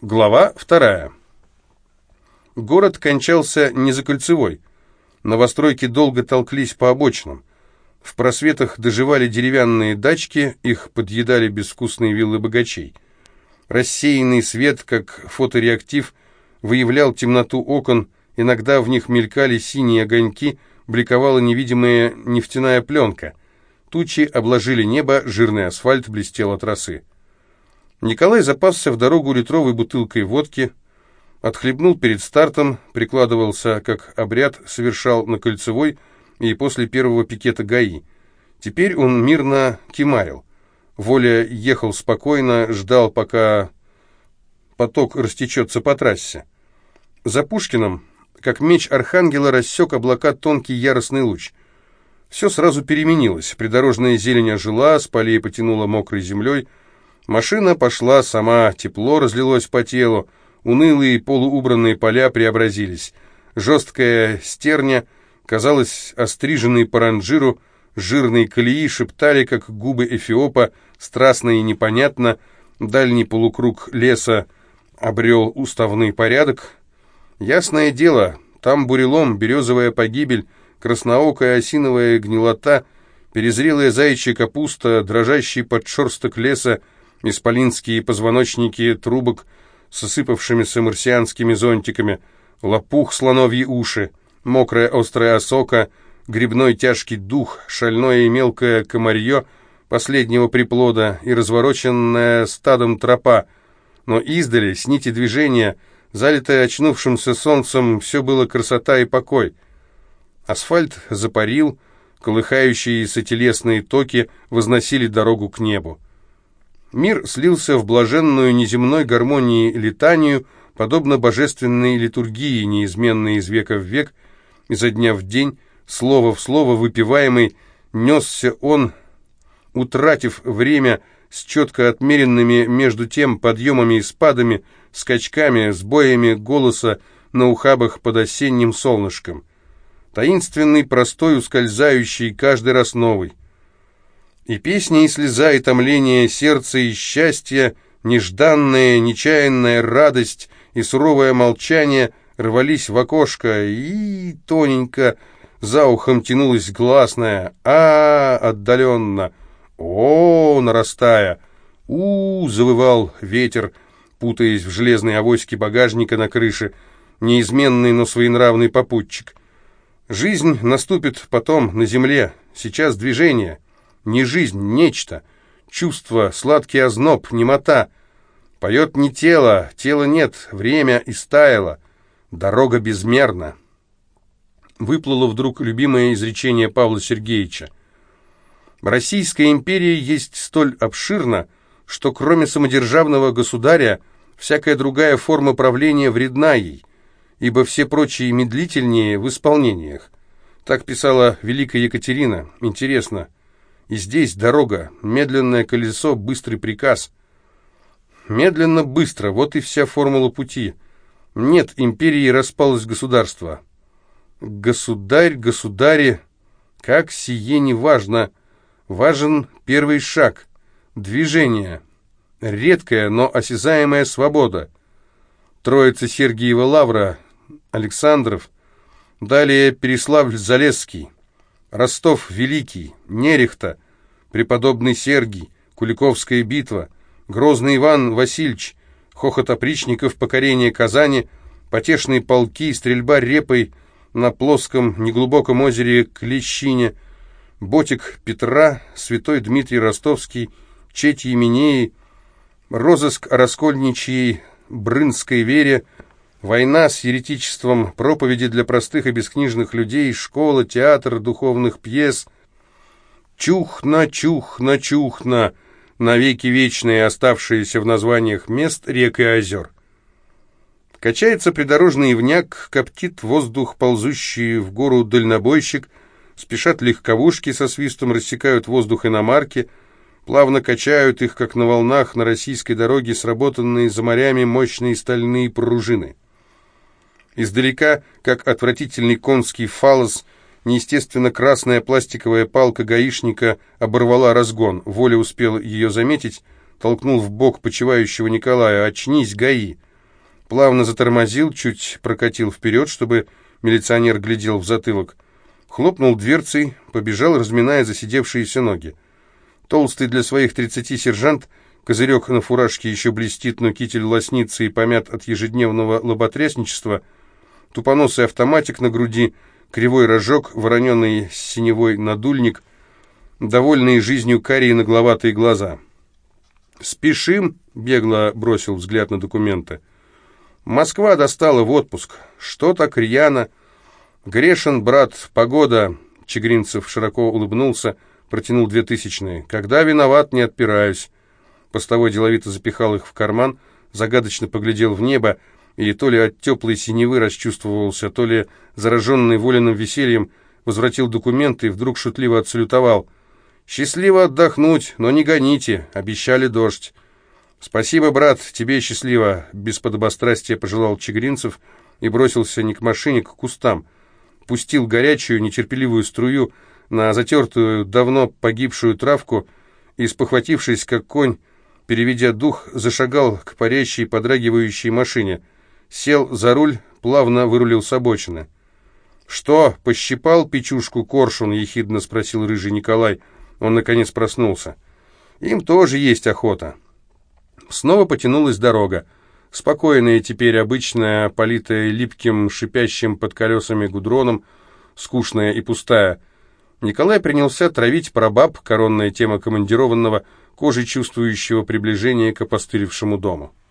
Глава вторая. Город кончался не за кольцевой. Новостройки долго толклись по обочинам. В просветах доживали деревянные дачки, их подъедали безвкусные виллы богачей. Рассеянный свет, как фотореактив, выявлял темноту окон, иногда в них мелькали синие огоньки, бликовала невидимая нефтяная пленка. Тучи обложили небо, жирный асфальт блестел от росы. Николай запасся в дорогу литровой бутылкой водки, отхлебнул перед стартом, прикладывался, как обряд совершал на Кольцевой и после первого пикета ГАИ. Теперь он мирно кимарил. Воля ехал спокойно, ждал, пока поток растечется по трассе. За Пушкиным, как меч архангела, рассек облака тонкий яростный луч. Все сразу переменилось. Придорожная зелень ожила, с полей потянула мокрой землей — Машина пошла сама, тепло разлилось по телу, унылые полуубранные поля преобразились. Жесткая стерня казалась остриженной по ранжиру, жирные колеи шептали, как губы Эфиопа, страстно и непонятно, дальний полукруг леса обрел уставный порядок. Ясное дело, там бурелом, березовая погибель, красноокая осиновая гнилота, перезрелая заячья капуста, дрожащий подшерсток леса, исполинские позвоночники трубок с осыпавшимися марсианскими зонтиками, лопух слоновьи уши, мокрая острая осока, грибной тяжкий дух, шальное и мелкое комарье последнего приплода и развороченная стадом тропа, но издали, с нити движения, залитое очнувшимся солнцем, все было красота и покой. Асфальт запарил, колыхающиеся телесные токи возносили дорогу к небу. Мир слился в блаженную неземной гармонии летанию, подобно божественной литургии, неизменной из века в век, изо дня в день, слово в слово выпиваемый, несся он, утратив время с четко отмеренными между тем подъемами и спадами, скачками, сбоями голоса на ухабах под осенним солнышком. Таинственный, простой, ускользающий, каждый раз новый. И песни, и слеза, и томление сердца, и счастье, нежданная, нечаянная радость и суровое молчание рвались в окошко, и тоненько за ухом тянулась гласная а, отдаленно, о, нарастая, у, завывал ветер, путаясь в железной авоське багажника на крыше, неизменный, но своенравный попутчик. Жизнь наступит потом на земле, сейчас движение — не жизнь, нечто. Чувство, сладкий озноб, немота. Поет не тело, тела нет, время истаяло. Дорога безмерна. Выплыло вдруг любимое изречение Павла Сергеевича. Российская империя есть столь обширна, что кроме самодержавного государя всякая другая форма правления вредна ей, ибо все прочие медлительнее в исполнениях. Так писала Великая Екатерина. Интересно, и здесь дорога, медленное колесо, быстрый приказ. Медленно-быстро, вот и вся формула пути. Нет, империи распалось государство. Государь, государи, как сие не важно. Важен первый шаг, движение, редкая, но осязаемая свобода. Троица Сергиева Лавра, Александров, далее Переславль-Залесский. Ростов Великий, Нерехта, преподобный Сергий, Куликовская битва, Грозный Иван Васильевич, хохот опричников, покорение Казани, потешные полки, стрельба репой на плоском неглубоком озере Клещине, Ботик Петра, святой Дмитрий Ростовский, Четь Еменеи, розыск о раскольничьей Брынской вере, Война с еретичеством, проповеди для простых и бескнижных людей, школа, театр, духовных пьес. Чухна, чухна, чухна, навеки вечные, оставшиеся в названиях мест, рек и озер. Качается придорожный ивняк, коптит воздух, ползущий в гору дальнобойщик, спешат легковушки со свистом, рассекают воздух иномарки, плавно качают их, как на волнах на российской дороге, сработанные за морями мощные стальные пружины. Издалека, как отвратительный конский фалос, неестественно красная пластиковая палка гаишника оборвала разгон. Воля успел ее заметить, толкнул в бок почивающего Николая. «Очнись, ГАИ!» плавно затормозил, чуть прокатил вперед, чтобы милиционер глядел в затылок. Хлопнул дверцей, побежал, разминая засидевшиеся ноги. Толстый для своих тридцати сержант, козырек на фуражке еще блестит, но китель лоснится и помят от ежедневного лоботрясничества, тупоносый автоматик на груди, кривой рожок, вороненный синевой надульник, довольные жизнью карие нагловатые глаза. «Спешим», — бегло бросил взгляд на документы. «Москва достала в отпуск. Что так рьяно?» «Грешен, брат, погода», — Чегринцев широко улыбнулся, протянул две тысячные. «Когда виноват, не отпираюсь». Постовой деловито запихал их в карман, загадочно поглядел в небо, и то ли от теплой синевы расчувствовался, то ли, зараженный воленным весельем, возвратил документы и вдруг шутливо отсалютовал. «Счастливо отдохнуть, но не гоните, обещали дождь». «Спасибо, брат, тебе счастливо», — без подобострастия пожелал Чегринцев и бросился не к машине, к кустам. Пустил горячую, нетерпеливую струю на затертую, давно погибшую травку и, спохватившись, как конь, переведя дух, зашагал к парящей, подрагивающей машине. Сел за руль, плавно вырулил с обочины. «Что, пощипал печушку коршун?» — ехидно спросил рыжий Николай. Он, наконец, проснулся. «Им тоже есть охота». Снова потянулась дорога. Спокойная теперь, обычная, политая липким, шипящим под колесами гудроном, скучная и пустая. Николай принялся травить прабаб, коронная тема командированного, кожей чувствующего приближение к опостылевшему дому.